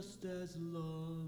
just as long.